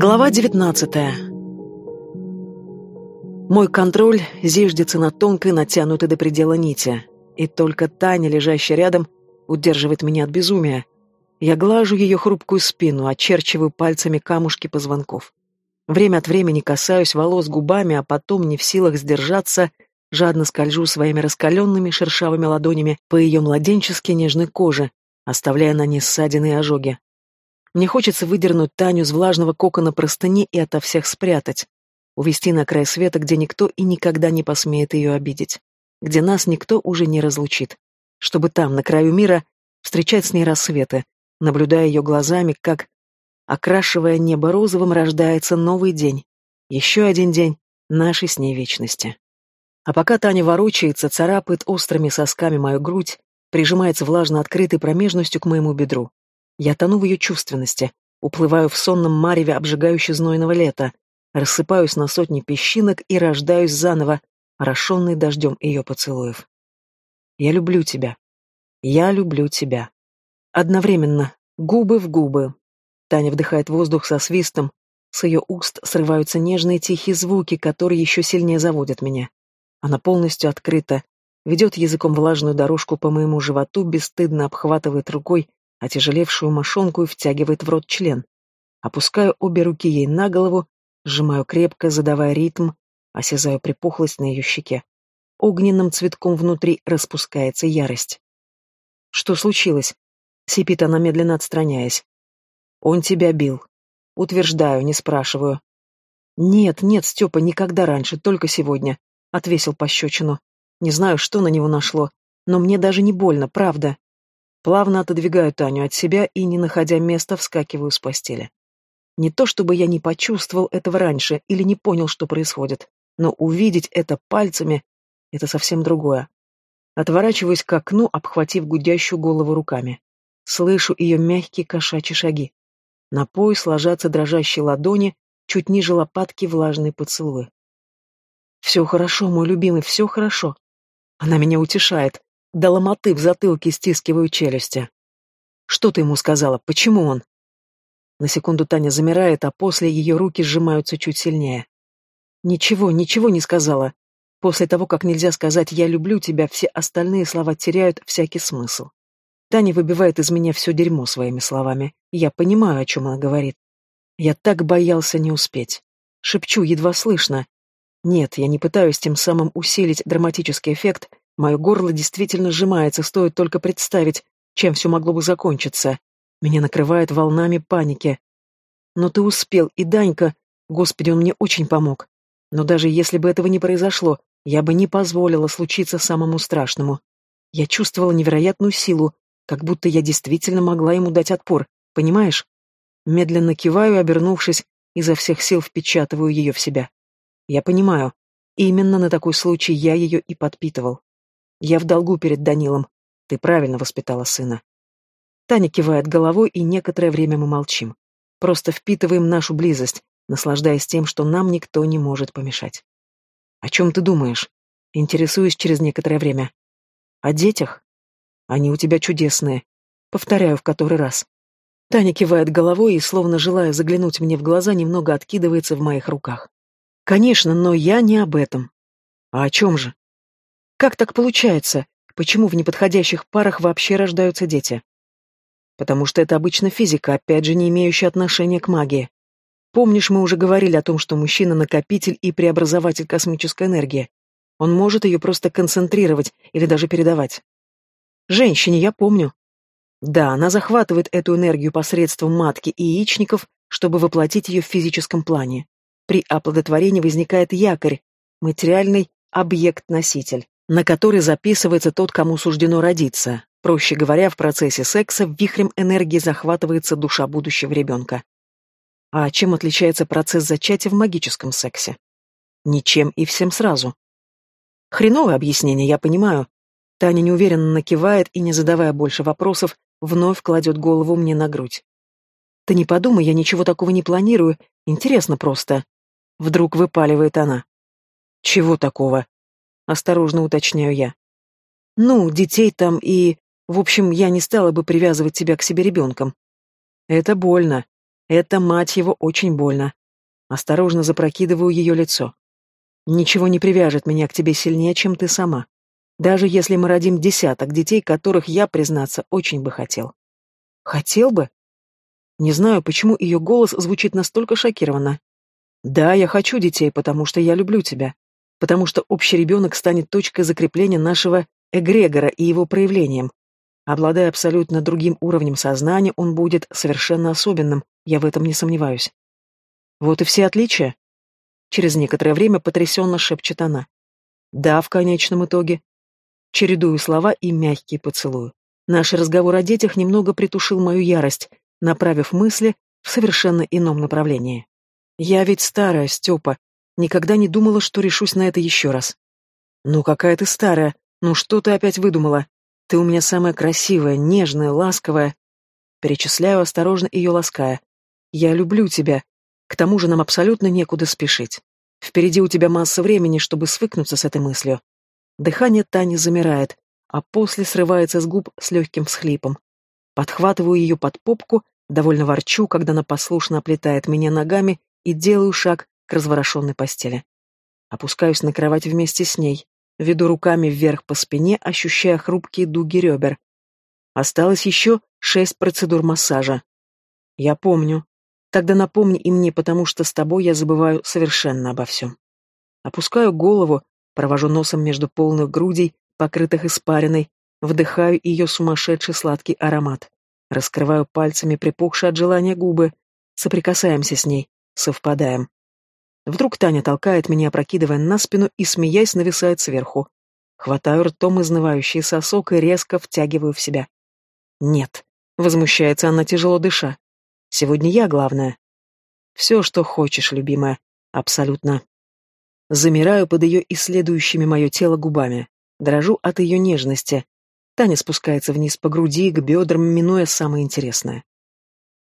Глава 19 Мой контроль зиждется на тонкой, натянутой до предела нити, и только Таня, лежащая рядом, удерживает меня от безумия. Я глажу ее хрупкую спину, очерчиваю пальцами камушки позвонков. Время от времени касаюсь волос губами, а потом, не в силах сдержаться, жадно скольжу своими раскаленными шершавыми ладонями по ее младенчески нежной коже, оставляя на ней ссадины и ожоги. Мне хочется выдернуть Таню с влажного кокона простыни и ото всех спрятать. Увести на край света, где никто и никогда не посмеет ее обидеть. Где нас никто уже не разлучит. Чтобы там, на краю мира, встречать с ней рассветы, наблюдая ее глазами, как, окрашивая небо розовым, рождается новый день. Еще один день нашей с ней вечности. А пока Таня ворочается, царапает острыми сосками мою грудь, прижимается влажно открытой промежностью к моему бедру. Я тону в ее чувственности, уплываю в сонном мареве обжигающе знойного лета, рассыпаюсь на сотни песчинок и рождаюсь заново, орошенный дождем ее поцелуев. Я люблю тебя. Я люблю тебя. Одновременно, губы в губы. Таня вдыхает воздух со свистом, с ее уст срываются нежные тихие звуки, которые еще сильнее заводят меня. Она полностью открыта, ведет языком влажную дорожку по моему животу, бесстыдно обхватывает рукой отяжелевшую мошонку и втягивает в рот член. Опускаю обе руки ей на голову, сжимаю крепко, задавая ритм, осязаю припухлость на ее щеке. Огненным цветком внутри распускается ярость. «Что случилось?» — сипит она, медленно отстраняясь. «Он тебя бил». «Утверждаю, не спрашиваю». «Нет, нет, Степа, никогда раньше, только сегодня», — отвесил пощечину. «Не знаю, что на него нашло, но мне даже не больно, правда». Плавно отодвигаю Таню от себя и, не находя места, вскакиваю с постели. Не то чтобы я не почувствовал этого раньше или не понял, что происходит, но увидеть это пальцами — это совсем другое. Отворачиваюсь к окну, обхватив гудящую голову руками. Слышу ее мягкие кошачьи шаги. На пояс ложатся дрожащие ладони, чуть ниже лопатки влажные поцелуи. «Все хорошо, мой любимый, все хорошо». Она меня утешает, до ломоты в затылке стискиваю челюсти. Что ты ему сказала? Почему он? На секунду Таня замирает, а после ее руки сжимаются чуть сильнее. Ничего, ничего не сказала. После того, как нельзя сказать «я люблю тебя», все остальные слова теряют всякий смысл. Таня выбивает из меня все дерьмо своими словами. Я понимаю, о чем она говорит. Я так боялся не успеть. Шепчу, едва слышно. Нет, я не пытаюсь тем самым усилить драматический эффект, Мое горло действительно сжимается, стоит только представить, чем все могло бы закончиться. Меня накрывает волнами паники. Но ты успел, и Данька, господи, он мне очень помог. Но даже если бы этого не произошло, я бы не позволила случиться самому страшному. Я чувствовала невероятную силу, как будто я действительно могла ему дать отпор, понимаешь? Медленно киваю, обернувшись, изо всех сил впечатываю ее в себя. Я понимаю, именно на такой случай я ее и подпитывал. Я в долгу перед Данилом. Ты правильно воспитала сына. Таня кивает головой, и некоторое время мы молчим. Просто впитываем нашу близость, наслаждаясь тем, что нам никто не может помешать. О чем ты думаешь? Интересуюсь через некоторое время. О детях? Они у тебя чудесные. Повторяю в который раз. Таня кивает головой и, словно желая заглянуть мне в глаза, немного откидывается в моих руках. Конечно, но я не об этом. А о чем же? Как так получается? Почему в неподходящих парах вообще рождаются дети? Потому что это обычно физика, опять же, не имеющая отношения к магии. Помнишь, мы уже говорили о том, что мужчина — накопитель и преобразователь космической энергии. Он может ее просто концентрировать или даже передавать. Женщине я помню. Да, она захватывает эту энергию посредством матки и яичников, чтобы воплотить ее в физическом плане. При оплодотворении возникает якорь, материальный объект-носитель на который записывается тот, кому суждено родиться. Проще говоря, в процессе секса вихрем энергии захватывается душа будущего ребенка. А чем отличается процесс зачатия в магическом сексе? Ничем и всем сразу. Хреновое объяснение, я понимаю. Таня неуверенно накивает и, не задавая больше вопросов, вновь кладет голову мне на грудь. Ты не подумай, я ничего такого не планирую, интересно просто. Вдруг выпаливает она. Чего такого? Осторожно уточняю я. Ну, детей там и... В общем, я не стала бы привязывать тебя к себе ребенком. Это больно. Это, мать его, очень больно. Осторожно запрокидываю ее лицо. Ничего не привяжет меня к тебе сильнее, чем ты сама. Даже если мы родим десяток детей, которых я, признаться, очень бы хотел. Хотел бы? Не знаю, почему ее голос звучит настолько шокированно. Да, я хочу детей, потому что я люблю тебя. Потому что общий ребенок станет точкой закрепления нашего эгрегора и его проявлением. Обладая абсолютно другим уровнем сознания, он будет совершенно особенным, я в этом не сомневаюсь. Вот и все отличия. Через некоторое время потрясенно шепчет она. Да, в конечном итоге. Чередую слова и мягкие поцелую. Наш разговор о детях немного притушил мою ярость, направив мысли в совершенно ином направлении. Я ведь старая, Степа. Никогда не думала, что решусь на это еще раз. Ну какая ты старая. Ну что ты опять выдумала? Ты у меня самая красивая, нежная, ласковая. Перечисляю, осторожно ее лаская. Я люблю тебя. К тому же нам абсолютно некуда спешить. Впереди у тебя масса времени, чтобы свыкнуться с этой мыслью. Дыхание Тани замирает, а после срывается с губ с легким всхлипом. Подхватываю ее под попку, довольно ворчу, когда она послушно оплетает меня ногами и делаю шаг к разворошенной постели. Опускаюсь на кровать вместе с ней, веду руками вверх по спине, ощущая хрупкие дуги ребер. Осталось еще шесть процедур массажа. Я помню. Тогда напомни и мне, потому что с тобой я забываю совершенно обо всем. Опускаю голову, провожу носом между полных грудей, покрытых испариной, вдыхаю ее сумасшедший сладкий аромат. Раскрываю пальцами припухшие от желания губы, соприкасаемся с ней, совпадаем. Вдруг Таня толкает меня, опрокидывая на спину и, смеясь, нависает сверху. Хватаю ртом изнывающий сосок и резко втягиваю в себя. «Нет», — возмущается она, тяжело дыша. «Сегодня я главная». «Все, что хочешь, любимая. Абсолютно». Замираю под ее исследующими мое тело губами. Дрожу от ее нежности. Таня спускается вниз по груди, к бедрам, минуя самое интересное.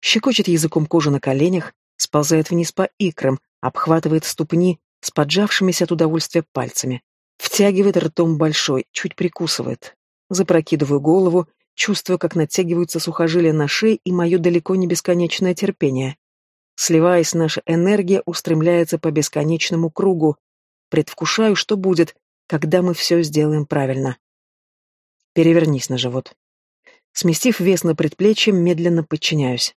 Щекочет языком кожу на коленях, сползает вниз по икрам, обхватывает ступни с поджавшимися от удовольствия пальцами. Втягивает ртом большой, чуть прикусывает. Запрокидываю голову, чувствую, как натягиваются сухожилия на шее и мое далеко не бесконечное терпение. Сливаясь, наша энергия устремляется по бесконечному кругу. Предвкушаю, что будет, когда мы все сделаем правильно. Перевернись на живот. Сместив вес на предплечье, медленно подчиняюсь.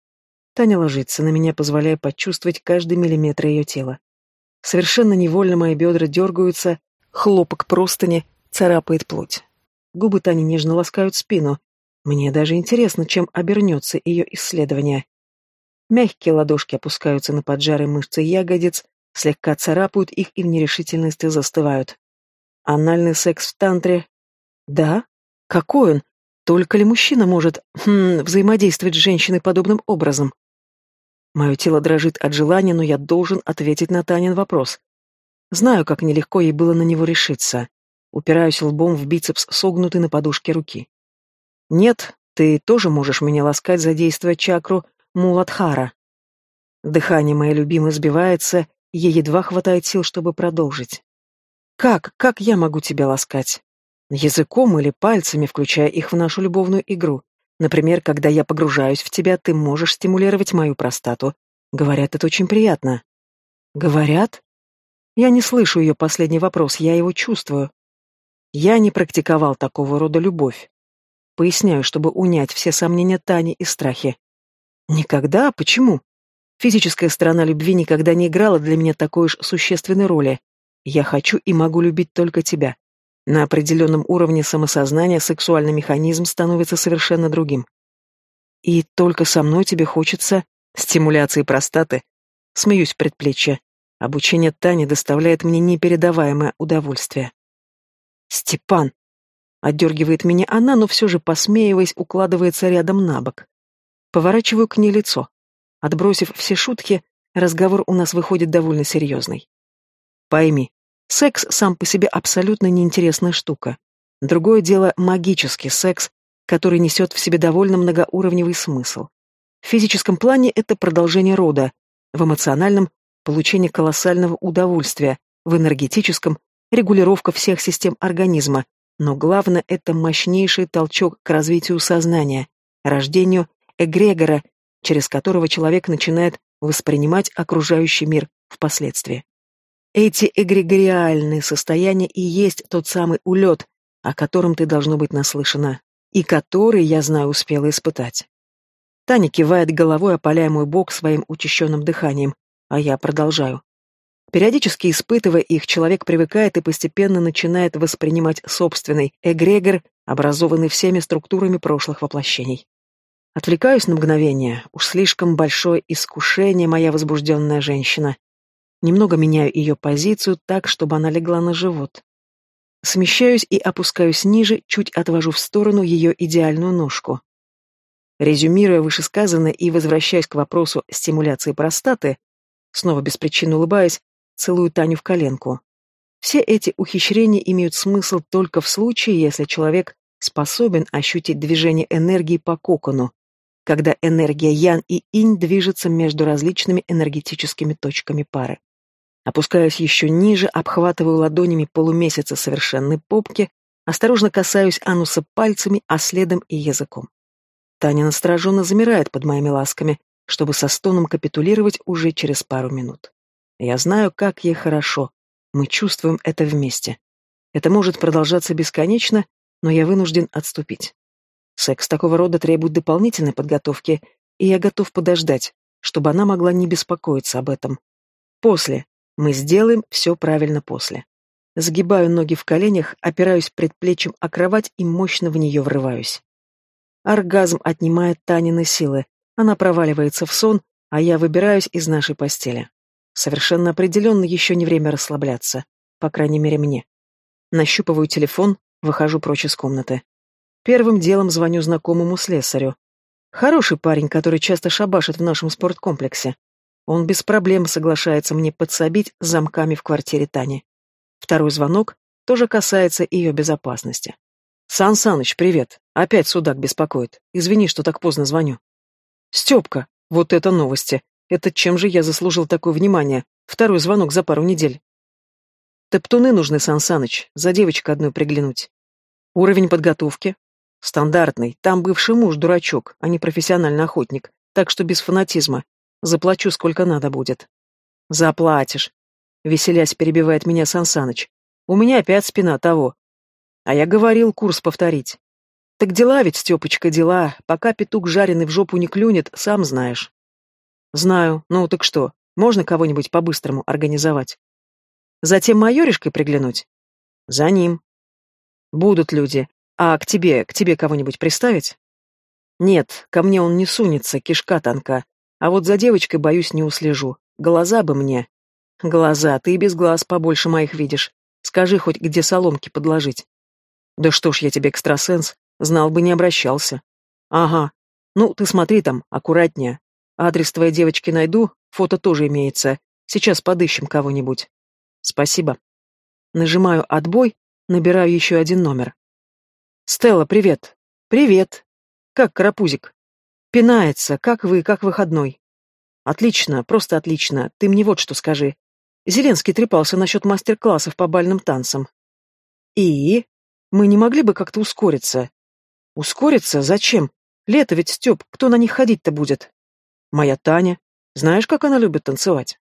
Таня ложится на меня, позволяя почувствовать каждый миллиметр ее тела. Совершенно невольно мои бедра дергаются, хлопок простыни царапает плоть. Губы Тани нежно ласкают спину. Мне даже интересно, чем обернется ее исследование. Мягкие ладошки опускаются на поджарые мышцы ягодиц, слегка царапают их и в нерешительности застывают. Анальный секс в тантре. Да? Какой он? Только ли мужчина может хм, взаимодействовать с женщиной подобным образом? Мое тело дрожит от желания, но я должен ответить на Танин вопрос. Знаю, как нелегко ей было на него решиться. Упираюсь лбом в бицепс, согнутый на подушке руки. Нет, ты тоже можешь меня ласкать, задействуя чакру Муладхара. Дыхание мое любимое сбивается, ей едва хватает сил, чтобы продолжить. Как, как я могу тебя ласкать? Языком или пальцами, включая их в нашу любовную игру. Например, когда я погружаюсь в тебя, ты можешь стимулировать мою простату. Говорят, это очень приятно. Говорят? Я не слышу ее последний вопрос, я его чувствую. Я не практиковал такого рода любовь. Поясняю, чтобы унять все сомнения Тани и страхи. Никогда? Почему? Физическая сторона любви никогда не играла для меня такой уж существенной роли. Я хочу и могу любить только тебя. На определенном уровне самосознания сексуальный механизм становится совершенно другим. И только со мной тебе хочется стимуляции простаты. Смеюсь в предплечье. Обучение Тани доставляет мне непередаваемое удовольствие. «Степан!» Отдергивает меня она, но все же, посмеиваясь, укладывается рядом на бок. Поворачиваю к ней лицо. Отбросив все шутки, разговор у нас выходит довольно серьезный. Пойми, Секс сам по себе абсолютно неинтересная штука. Другое дело магический секс, который несет в себе довольно многоуровневый смысл. В физическом плане это продолжение рода, в эмоциональном – получение колоссального удовольствия, в энергетическом – регулировка всех систем организма, но главное – это мощнейший толчок к развитию сознания, рождению эгрегора через которого человек начинает воспринимать окружающий мир впоследствии. Эти эгрегориальные состояния и есть тот самый улет, о котором ты должно быть наслышана, и который, я знаю, успела испытать. Таня кивает головой, опаляя мой бок своим учащенным дыханием, а я продолжаю. Периодически испытывая их, человек привыкает и постепенно начинает воспринимать собственный эгрегор, образованный всеми структурами прошлых воплощений. Отвлекаюсь на мгновение, уж слишком большое искушение моя возбужденная женщина. Немного меняю ее позицию так, чтобы она легла на живот. Смещаюсь и опускаюсь ниже, чуть отвожу в сторону ее идеальную ножку. Резюмируя вышесказанное и возвращаясь к вопросу стимуляции простаты, снова без причины улыбаясь, целую Таню в коленку. Все эти ухищрения имеют смысл только в случае, если человек способен ощутить движение энергии по кокону, когда энергия Ян и Инь движется между различными энергетическими точками пары. Опускаюсь еще ниже, обхватываю ладонями полумесяца совершенной попки, осторожно касаюсь ануса пальцами, а следом и языком. Таня настороженно замирает под моими ласками, чтобы со стоном капитулировать уже через пару минут. Я знаю, как ей хорошо. Мы чувствуем это вместе. Это может продолжаться бесконечно, но я вынужден отступить. Секс такого рода требует дополнительной подготовки, и я готов подождать, чтобы она могла не беспокоиться об этом. После. Мы сделаем все правильно после. Сгибаю ноги в коленях, опираюсь предплечьем о кровать и мощно в нее врываюсь. Оргазм отнимает Танины силы. Она проваливается в сон, а я выбираюсь из нашей постели. Совершенно определенно еще не время расслабляться. По крайней мере, мне. Нащупываю телефон, выхожу прочь из комнаты. Первым делом звоню знакомому слесарю. Хороший парень, который часто шабашит в нашем спорткомплексе. Он без проблем соглашается мне подсобить с замками в квартире Тани. Второй звонок тоже касается ее безопасности. «Сан Саныч, привет. Опять судак беспокоит. Извини, что так поздно звоню». «Степка, вот это новости. Это чем же я заслужил такое внимание? Второй звонок за пару недель. Топтуны нужны, Сан Саныч, за девочкой одной приглянуть. Уровень подготовки? Стандартный. Там бывший муж дурачок, а не профессиональный охотник. Так что без фанатизма. Заплачу, сколько надо будет. Заплатишь. Веселясь перебивает меня Сан Саныч. У меня опять спина того. А я говорил курс повторить. Так дела ведь, Степочка, дела. Пока петух жареный в жопу не клюнет, сам знаешь. Знаю. Ну так что, можно кого-нибудь по-быстрому организовать? Затем майоришкой приглянуть? За ним. Будут люди. А к тебе, к тебе кого-нибудь приставить? Нет, ко мне он не сунется, кишка тонка. А вот за девочкой, боюсь, не услежу. Глаза бы мне. Глаза, ты и без глаз побольше моих видишь. Скажи хоть, где соломки подложить. Да что ж я тебе экстрасенс, знал бы, не обращался. Ага. Ну, ты смотри там, аккуратнее. Адрес твоей девочки найду, фото тоже имеется. Сейчас подыщем кого-нибудь. Спасибо. Нажимаю «Отбой», набираю еще один номер. «Стелла, привет!» «Привет!» «Как карапузик?» «Пинается. Как вы, как выходной?» «Отлично, просто отлично. Ты мне вот что скажи. Зеленский трепался насчет мастер-классов по бальным танцам. И? Мы не могли бы как-то ускориться?» «Ускориться? Зачем? Лето ведь, Степ, кто на них ходить-то будет?» Моя Таня. Знаешь, как она любит танцевать?